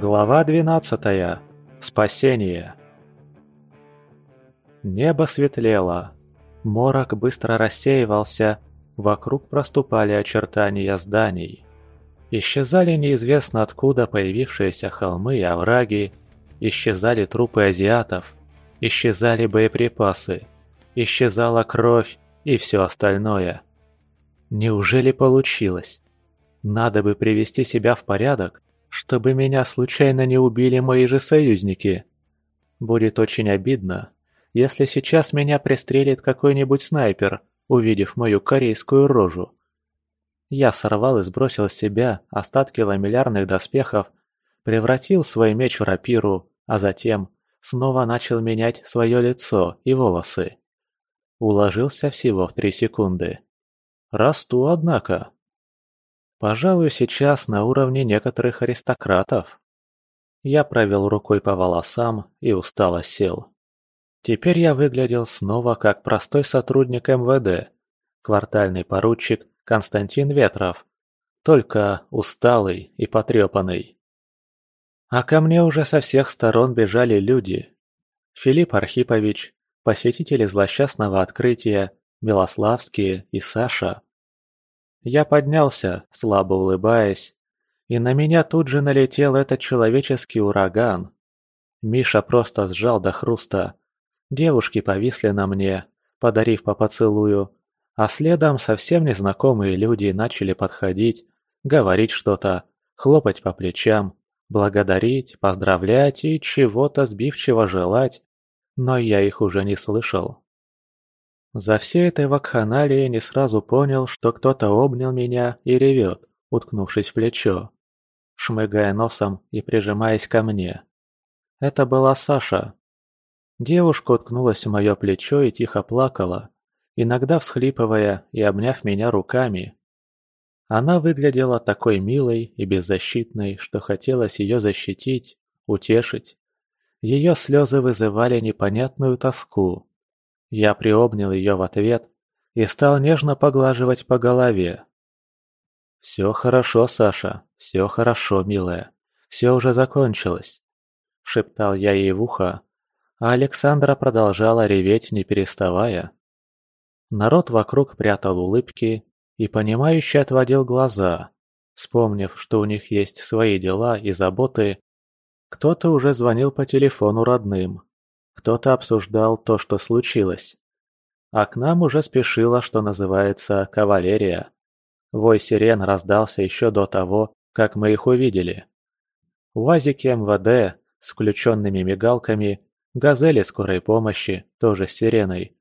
Глава 12. Спасение. Небо светлело. Морок быстро рассеивался, вокруг проступали очертания зданий. Исчезали неизвестно откуда появившиеся холмы и овраги, исчезали трупы азиатов, исчезали боеприпасы, исчезала кровь и все остальное. Неужели получилось? Надо бы привести себя в порядок, чтобы меня случайно не убили мои же союзники. Будет очень обидно, если сейчас меня пристрелит какой-нибудь снайпер, увидев мою корейскую рожу. Я сорвал и сбросил с себя остатки ламеллярных доспехов, превратил свой меч в рапиру, а затем снова начал менять свое лицо и волосы. Уложился всего в три секунды. Расту, однако. Пожалуй, сейчас на уровне некоторых аристократов. Я провел рукой по волосам и устало сел. Теперь я выглядел снова как простой сотрудник МВД, квартальный поручик Константин Ветров, только усталый и потрепанный. А ко мне уже со всех сторон бежали люди. Филипп Архипович, посетители злосчастного открытия, Милославские и Саша. Я поднялся, слабо улыбаясь, и на меня тут же налетел этот человеческий ураган. Миша просто сжал до хруста. Девушки повисли на мне, подарив по поцелую, а следом совсем незнакомые люди начали подходить, говорить что-то, хлопать по плечам, благодарить, поздравлять и чего-то сбивчиво желать, но я их уже не слышал. За всей этой вакханалией не сразу понял, что кто-то обнял меня и ревет, уткнувшись в плечо, шмыгая носом и прижимаясь ко мне. Это была Саша. Девушка уткнулась в мое плечо и тихо плакала, иногда всхлипывая и обняв меня руками. Она выглядела такой милой и беззащитной, что хотелось ее защитить, утешить. Ее слезы вызывали непонятную тоску. Я приобнял ее в ответ и стал нежно поглаживать по голове. «Все хорошо, Саша, все хорошо, милая, все уже закончилось», — шептал я ей в ухо, а Александра продолжала реветь, не переставая. Народ вокруг прятал улыбки и, понимающе отводил глаза, вспомнив, что у них есть свои дела и заботы. Кто-то уже звонил по телефону родным, кто-то обсуждал то, что случилось. А к нам уже спешила, что называется, кавалерия. Вой сирен раздался еще до того, как мы их увидели. УАЗики МВД с включенными мигалками, газели скорой помощи, тоже с сиреной.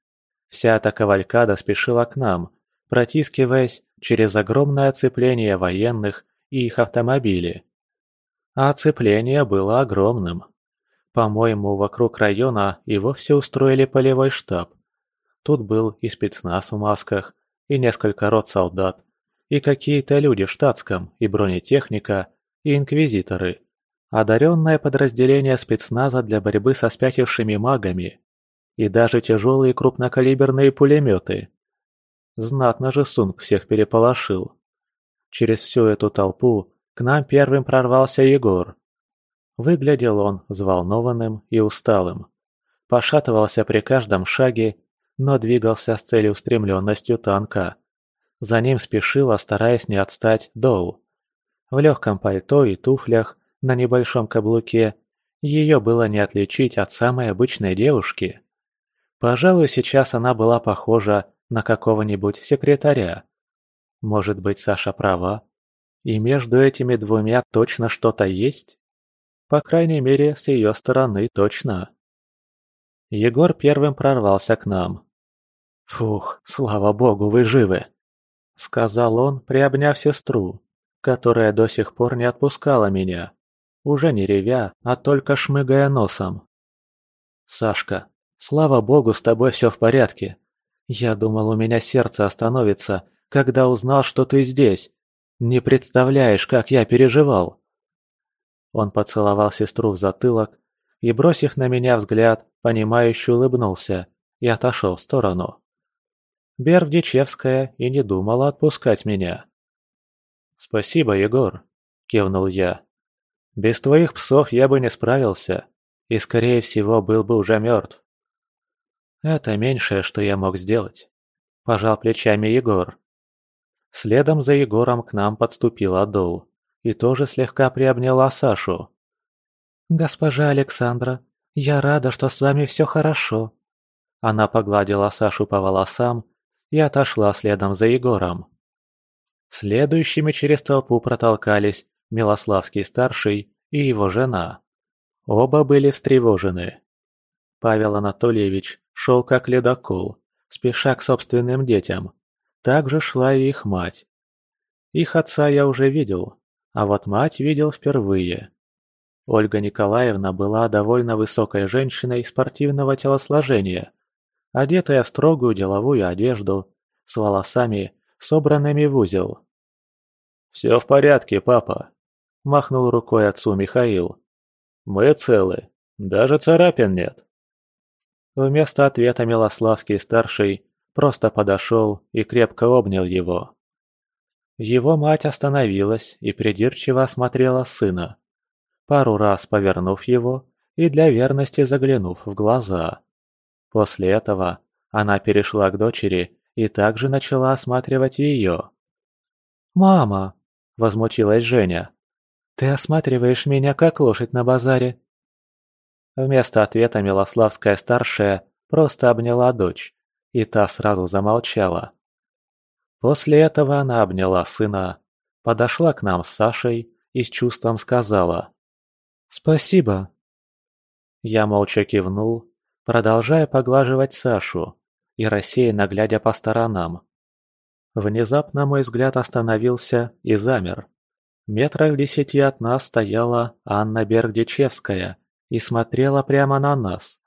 Вся эта кавалькада спешила к нам, протискиваясь через огромное оцепление военных и их автомобили. А оцепление было огромным. По-моему, вокруг района и вовсе устроили полевой штаб. Тут был и спецназ в масках, и несколько рот солдат, и какие-то люди в штатском, и бронетехника, и инквизиторы. Одаренное подразделение спецназа для борьбы со спятившими магами. И даже тяжелые крупнокалиберные пулеметы. Знатно же Сунг всех переполошил. Через всю эту толпу к нам первым прорвался Егор, Выглядел он взволнованным и усталым. Пошатывался при каждом шаге, но двигался с целеустремленностью танка. За ним спешила, стараясь не отстать, Доу. В легком пальто и туфлях, на небольшом каблуке, ее было не отличить от самой обычной девушки. Пожалуй, сейчас она была похожа на какого-нибудь секретаря. Может быть, Саша права? И между этими двумя точно что-то есть? По крайней мере, с ее стороны точно. Егор первым прорвался к нам. «Фух, слава богу, вы живы!» — сказал он, приобняв сестру, которая до сих пор не отпускала меня, уже не ревя, а только шмыгая носом. «Сашка, слава богу, с тобой все в порядке. Я думал, у меня сердце остановится, когда узнал, что ты здесь. Не представляешь, как я переживал!» Он поцеловал сестру в затылок и, бросив на меня взгляд, понимающе улыбнулся и отошел в сторону. Бердичевская и не думала отпускать меня. «Спасибо, Егор», — кивнул я. Без твоих псов я бы не справился, и, скорее всего, был бы уже мертв. Это меньшее, что я мог сделать. Пожал плечами Егор. Следом за Егором к нам подступила Дол и тоже слегка приобняла Сашу. «Госпожа Александра, я рада, что с вами все хорошо». Она погладила Сашу по волосам и отошла следом за Егором. Следующими через толпу протолкались Милославский-старший и его жена. Оба были встревожены. Павел Анатольевич шел как ледокол, спеша к собственным детям. Так же шла и их мать. Их отца я уже видел, а вот мать видел впервые. Ольга Николаевна была довольно высокой женщиной спортивного телосложения, одетая в строгую деловую одежду, с волосами, собранными в узел. «Все в порядке, папа», – махнул рукой отцу Михаил. «Мы целы, даже царапин нет». Вместо ответа Милославский-старший просто подошел и крепко обнял его. Его мать остановилась и придирчиво осмотрела сына, пару раз повернув его и для верности заглянув в глаза. После этого она перешла к дочери и также начала осматривать ее. «Мама!» – возмутилась Женя. «Ты осматриваешь меня как лошадь на базаре. Вместо ответа Милославская-старшая просто обняла дочь, и та сразу замолчала. После этого она обняла сына, подошла к нам с Сашей и с чувством сказала «Спасибо». Я молча кивнул, продолжая поглаживать Сашу и рассеянно глядя по сторонам. Внезапно мой взгляд остановился и замер. Метрах в десяти от нас стояла Анна Бергдичевская и смотрела прямо на нас.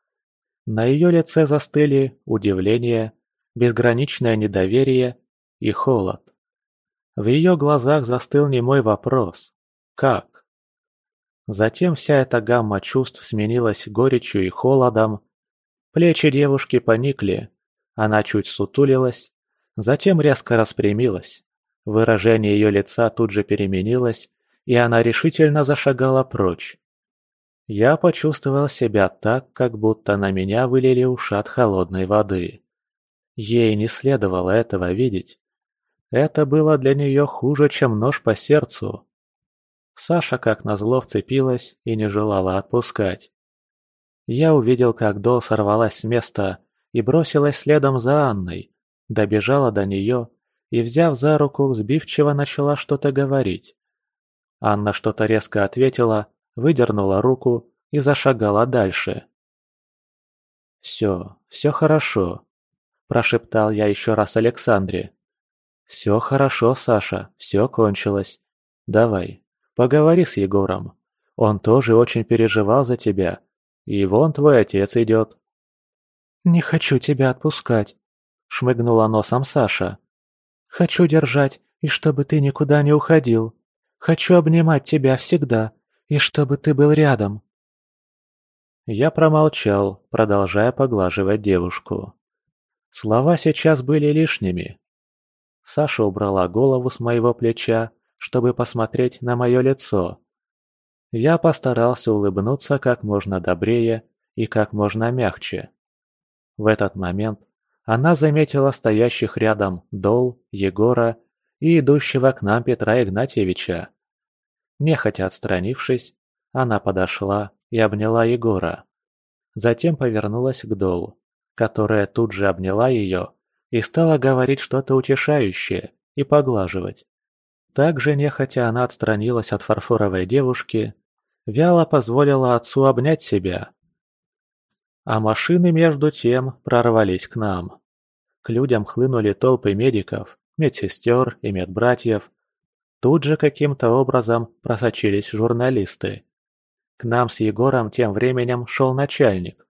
На ее лице застыли удивление, безграничное недоверие и холод. В ее глазах застыл немой вопрос «Как?». Затем вся эта гамма чувств сменилась горечью и холодом. Плечи девушки поникли, она чуть сутулилась, затем резко распрямилась. Выражение ее лица тут же переменилось, и она решительно зашагала прочь. Я почувствовал себя так, как будто на меня вылили ушат холодной воды. Ей не следовало этого видеть. Это было для нее хуже, чем нож по сердцу. Саша как назло вцепилась и не желала отпускать. Я увидел, как Дол сорвалась с места и бросилась следом за Анной, добежала до нее и, взяв за руку, сбивчиво начала что-то говорить. Анна что-то резко ответила, выдернула руку и зашагала дальше. «Все, все хорошо», – прошептал я еще раз Александре. «Все хорошо, Саша, все кончилось. Давай, поговори с Егором. Он тоже очень переживал за тебя. И вон твой отец идет». «Не хочу тебя отпускать», – шмыгнула носом Саша. «Хочу держать, и чтобы ты никуда не уходил. Хочу обнимать тебя всегда, и чтобы ты был рядом». Я промолчал, продолжая поглаживать девушку. Слова сейчас были лишними. Саша убрала голову с моего плеча, чтобы посмотреть на мое лицо. Я постарался улыбнуться как можно добрее и как можно мягче. В этот момент она заметила стоящих рядом Дол, Егора и идущего к нам Петра Игнатьевича. Нехотя отстранившись, она подошла и обняла Егора. Затем повернулась к Дол, которая тут же обняла ее и стала говорить что-то утешающее и поглаживать. Также нехотя она отстранилась от фарфоровой девушки, вяло позволила отцу обнять себя. А машины между тем прорвались к нам. К людям хлынули толпы медиков, медсестер и медбратьев. Тут же каким-то образом просочились журналисты. К нам с Егором тем временем шел начальник.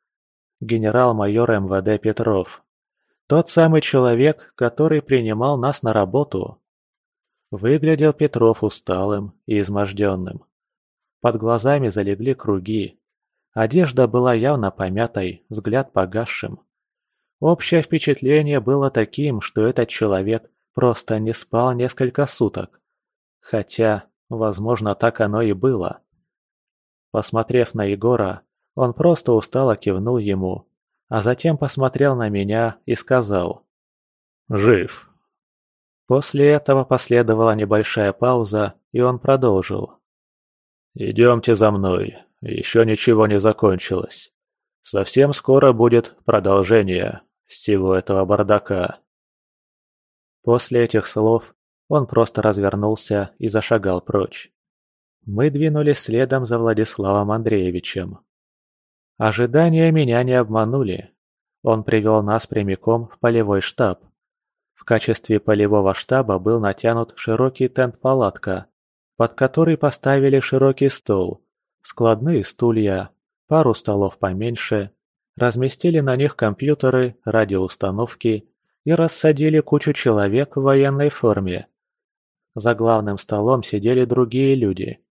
Генерал-майор МВД Петров. Тот самый человек, который принимал нас на работу. Выглядел Петров усталым и изможденным. Под глазами залегли круги. Одежда была явно помятой, взгляд погасшим. Общее впечатление было таким, что этот человек просто не спал несколько суток. Хотя, возможно, так оно и было. Посмотрев на Егора, он просто устало кивнул ему, а затем посмотрел на меня и сказал «Жив». После этого последовала небольшая пауза, и он продолжил. «Идемте за мной, еще ничего не закончилось. Совсем скоро будет продолжение всего этого бардака». После этих слов он просто развернулся и зашагал прочь. Мы двинулись следом за Владиславом Андреевичем. Ожидания меня не обманули. Он привел нас прямиком в полевой штаб. В качестве полевого штаба был натянут широкий тент-палатка, под который поставили широкий стол, складные стулья, пару столов поменьше, разместили на них компьютеры, радиоустановки и рассадили кучу человек в военной форме. За главным столом сидели другие люди.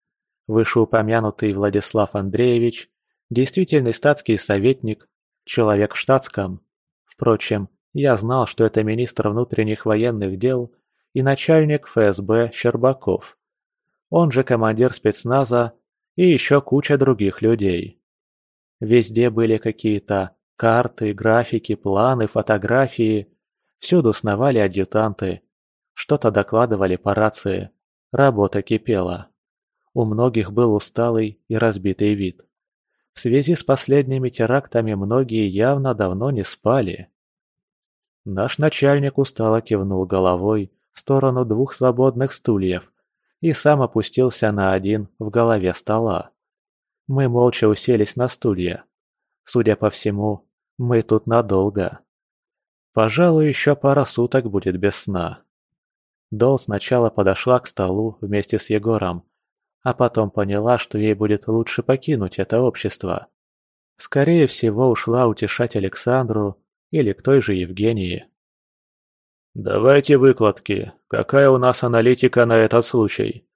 Вышеупомянутый Владислав Андреевич, действительный статский советник, человек в штатском. Впрочем, я знал, что это министр внутренних военных дел и начальник ФСБ Щербаков. Он же командир спецназа и еще куча других людей. Везде были какие-то карты, графики, планы, фотографии. Всюду сновали адъютанты. Что-то докладывали по рации. Работа кипела. У многих был усталый и разбитый вид. В связи с последними терактами многие явно давно не спали. Наш начальник устало кивнул головой в сторону двух свободных стульев и сам опустился на один в голове стола. Мы молча уселись на стулья. Судя по всему, мы тут надолго. Пожалуй, еще пара суток будет без сна. Дол сначала подошла к столу вместе с Егором, а потом поняла, что ей будет лучше покинуть это общество. Скорее всего, ушла утешать Александру или к той же Евгении. «Давайте выкладки. Какая у нас аналитика на этот случай?»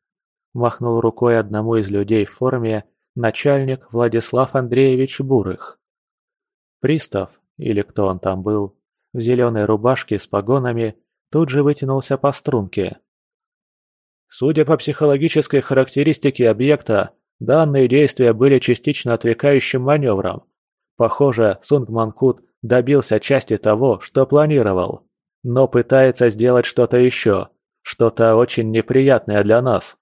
Махнул рукой одному из людей в форме начальник Владислав Андреевич Бурых. Пристав, или кто он там был, в зеленой рубашке с погонами, тут же вытянулся по струнке. Судя по психологической характеристике объекта, данные действия были частично отвлекающим маневром. Похоже, Сунг Манкут добился части того, что планировал, но пытается сделать что-то еще, что-то очень неприятное для нас.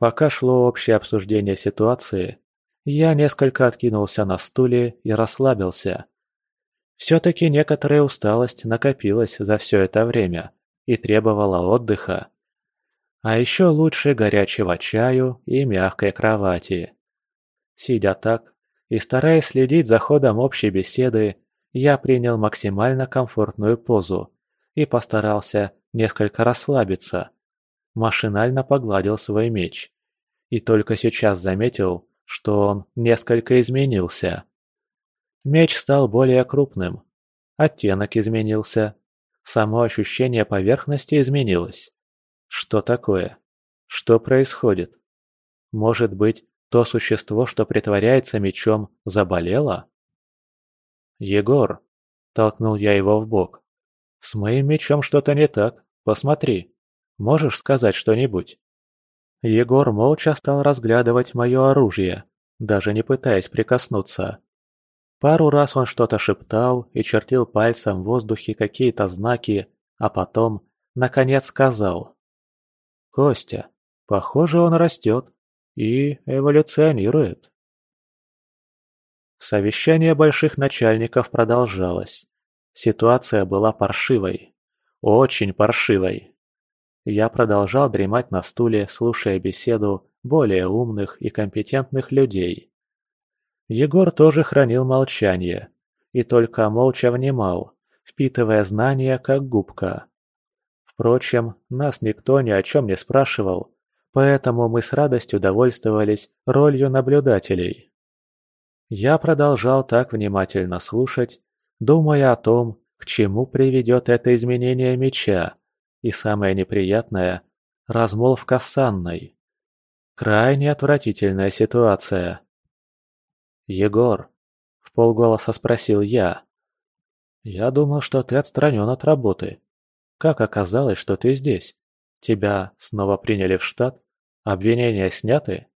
Пока шло общее обсуждение ситуации, я несколько откинулся на стуле и расслабился. Все-таки некоторая усталость накопилась за все это время и требовала отдыха. А еще лучше горячего чаю и мягкой кровати. Сидя так и стараясь следить за ходом общей беседы, я принял максимально комфортную позу и постарался несколько расслабиться. Машинально погладил свой меч. И только сейчас заметил, что он несколько изменился. Меч стал более крупным. Оттенок изменился. Само ощущение поверхности изменилось. Что такое? Что происходит? Может быть, то существо, что притворяется мечом, заболело? «Егор!» – толкнул я его в бок. «С моим мечом что-то не так. Посмотри. Можешь сказать что-нибудь?» Егор молча стал разглядывать мое оружие, даже не пытаясь прикоснуться. Пару раз он что-то шептал и чертил пальцем в воздухе какие-то знаки, а потом, наконец, сказал. Костя, похоже, он растет и эволюционирует. Совещание больших начальников продолжалось. Ситуация была паршивой. Очень паршивой. Я продолжал дремать на стуле, слушая беседу более умных и компетентных людей. Егор тоже хранил молчание и только молча внимал, впитывая знания как губка. Впрочем, нас никто ни о чем не спрашивал, поэтому мы с радостью довольствовались ролью наблюдателей. Я продолжал так внимательно слушать, думая о том, к чему приведет это изменение меча, и самое неприятное – размолвка с Анной. Крайне отвратительная ситуация. «Егор», – в полголоса спросил я. «Я думал, что ты отстранен от работы. Как оказалось, что ты здесь? Тебя снова приняли в штат? Обвинения сняты?»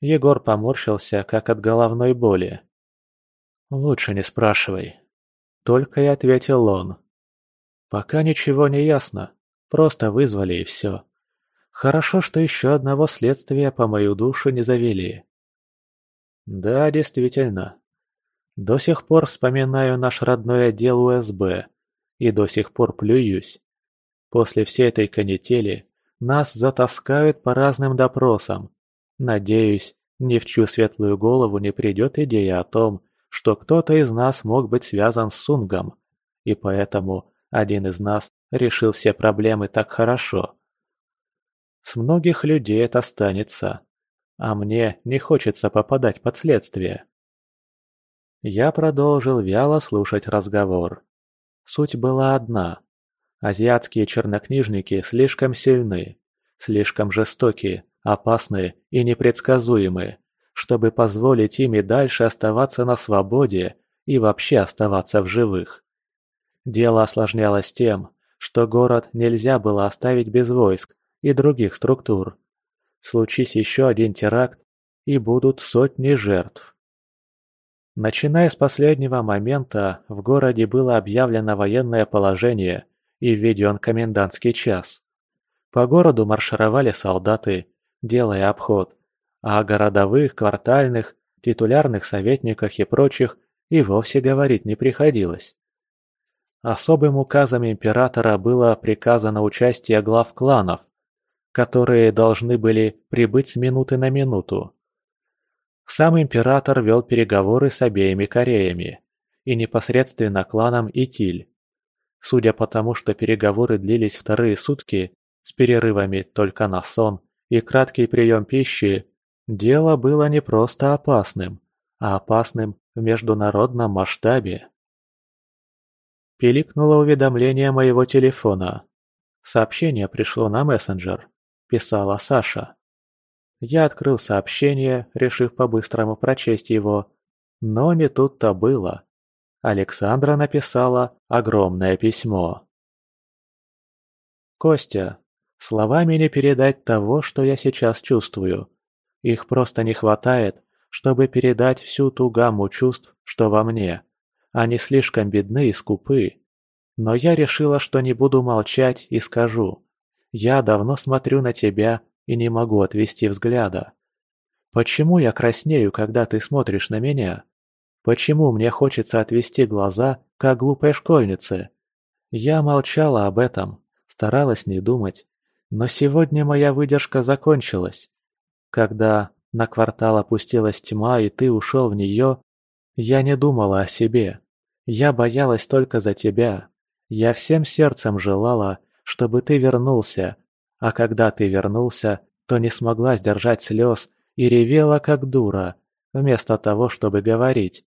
Егор поморщился, как от головной боли. «Лучше не спрашивай», — только и ответил он. «Пока ничего не ясно, просто вызвали и все. Хорошо, что еще одного следствия по мою душу не завели». «Да, действительно. До сих пор вспоминаю наш родной отдел УСБ и до сих пор плююсь. После всей этой канители нас затаскают по разным допросам, Надеюсь, ни в чью светлую голову не придет идея о том, что кто-то из нас мог быть связан с Сунгом, и поэтому один из нас решил все проблемы так хорошо. С многих людей это останется, а мне не хочется попадать под следствие. Я продолжил вяло слушать разговор. Суть была одна. Азиатские чернокнижники слишком сильны, слишком жестокие, опасные и непредсказуемые, чтобы позволить им и дальше оставаться на свободе и вообще оставаться в живых. Дело осложнялось тем, что город нельзя было оставить без войск и других структур. Случись еще один теракт, и будут сотни жертв. Начиная с последнего момента, в городе было объявлено военное положение и введен комендантский час. По городу маршировали солдаты, делая обход, а о городовых, квартальных, титулярных советниках и прочих и вовсе говорить не приходилось. Особым указом императора было приказано участие глав кланов, которые должны были прибыть с минуты на минуту. Сам император вел переговоры с обеими Кореями и непосредственно кланом Итиль. Судя по тому, что переговоры длились вторые сутки, с перерывами только на сон и краткий прием пищи, дело было не просто опасным, а опасным в международном масштабе. Пиликнуло уведомление моего телефона. Сообщение пришло на мессенджер. Писала Саша. Я открыл сообщение, решив по-быстрому прочесть его. Но не тут-то было. Александра написала огромное письмо. «Костя, Словами не передать того, что я сейчас чувствую. Их просто не хватает, чтобы передать всю ту гамму чувств, что во мне. Они слишком бедны и скупы. Но я решила, что не буду молчать и скажу. Я давно смотрю на тебя и не могу отвести взгляда. Почему я краснею, когда ты смотришь на меня? Почему мне хочется отвести глаза, как глупой школьнице? Я молчала об этом, старалась не думать, но сегодня моя выдержка закончилась. Когда на квартал опустилась тьма, и ты ушел в нее, я не думала о себе. Я боялась только за тебя. Я всем сердцем желала, чтобы ты вернулся, а когда ты вернулся, то не смогла сдержать слез и ревела как дура, вместо того, чтобы говорить.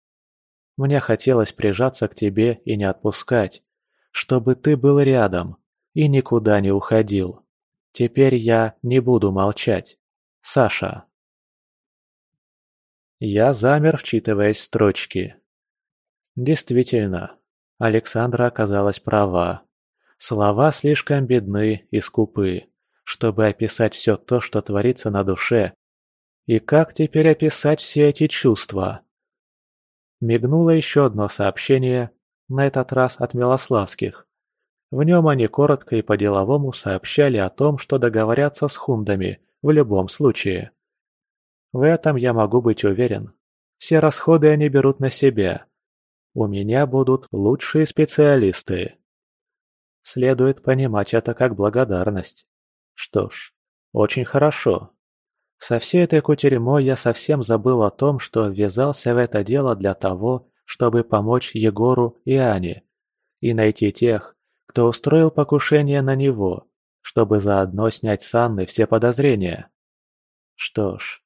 Мне хотелось прижаться к тебе и не отпускать, чтобы ты был рядом и никуда не уходил. Теперь я не буду молчать. Саша. Я замер, вчитываясь в строчки. Действительно, Александра оказалась права. Слова слишком бедны и скупы, чтобы описать все то, что творится на душе. И как теперь описать все эти чувства? Мигнуло еще одно сообщение, на этот раз от Милославских. В нем они коротко и по-деловому сообщали о том, что договорятся с хундами в любом случае. В этом я могу быть уверен. Все расходы они берут на себя. У меня будут лучшие специалисты. Следует понимать это как благодарность. Что ж, очень хорошо. Со всей этой кутерьмой я совсем забыл о том, что ввязался в это дело для того, чтобы помочь Егору и Ане и найти тех, кто устроил покушение на него, чтобы заодно снять с Анны все подозрения. Что ж,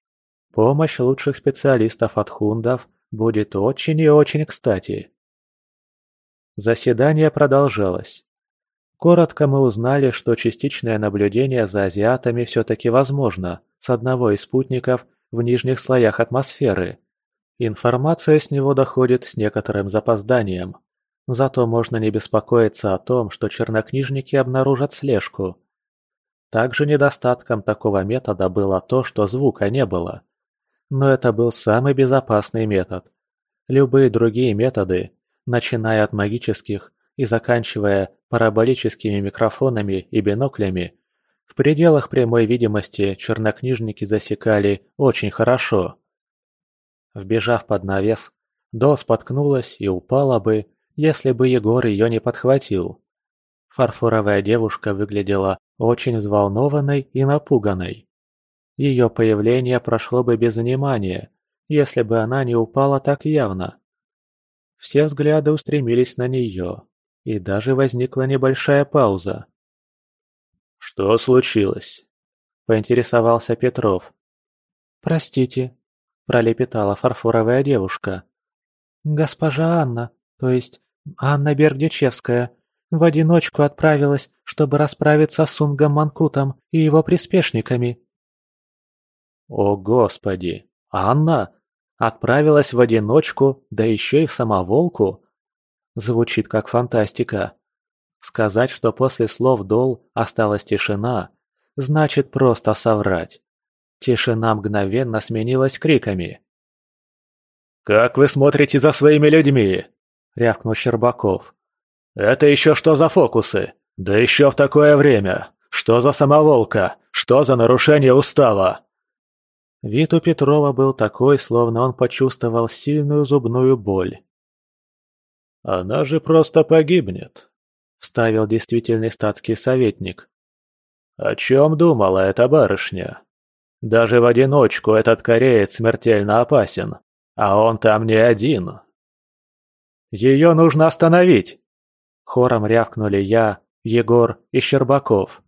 помощь лучших специалистов от хундов будет очень и очень кстати. Заседание продолжалось. Коротко мы узнали, что частичное наблюдение за азиатами все-таки возможно с одного из спутников в нижних слоях атмосферы. Информация с него доходит с некоторым запозданием. Зато можно не беспокоиться о том, что чернокнижники обнаружат слежку. Также недостатком такого метода было то, что звука не было. Но это был самый безопасный метод. Любые другие методы, начиная от магических и заканчивая параболическими микрофонами и биноклями, в пределах прямой видимости чернокнижники засекали очень хорошо. Вбежав под навес, До споткнулась и упала бы, если бы Егор ее не подхватил. Фарфоровая девушка выглядела очень взволнованной и напуганной. Ее появление прошло бы без внимания, если бы она не упала так явно. Все взгляды устремились на нее, и даже возникла небольшая пауза. «Что случилось?» – поинтересовался Петров. «Простите», – пролепетала фарфоровая девушка. «Госпожа Анна, то есть Анна Бергдичевская, в одиночку отправилась, чтобы расправиться с Сунгом Манкутом и его приспешниками». «О, Господи! Анна? Отправилась в одиночку, да еще и в самоволку?» Звучит как фантастика. Сказать, что после слов Дол осталась тишина, значит просто соврать. Тишина мгновенно сменилась криками. «Как вы смотрите за своими людьми?» — рявкнул Щербаков. «Это еще что за фокусы? Да еще в такое время! Что за самоволка? Что за нарушение устава?» Вид у Петрова был такой, словно он почувствовал сильную зубную боль. «Она же просто погибнет», — вставил действительный статский советник. «О чем думала эта барышня? Даже в одиночку этот кореец смертельно опасен, а он там не один». «Ее нужно остановить!» Хором рявкнули я, Егор и Щербаков.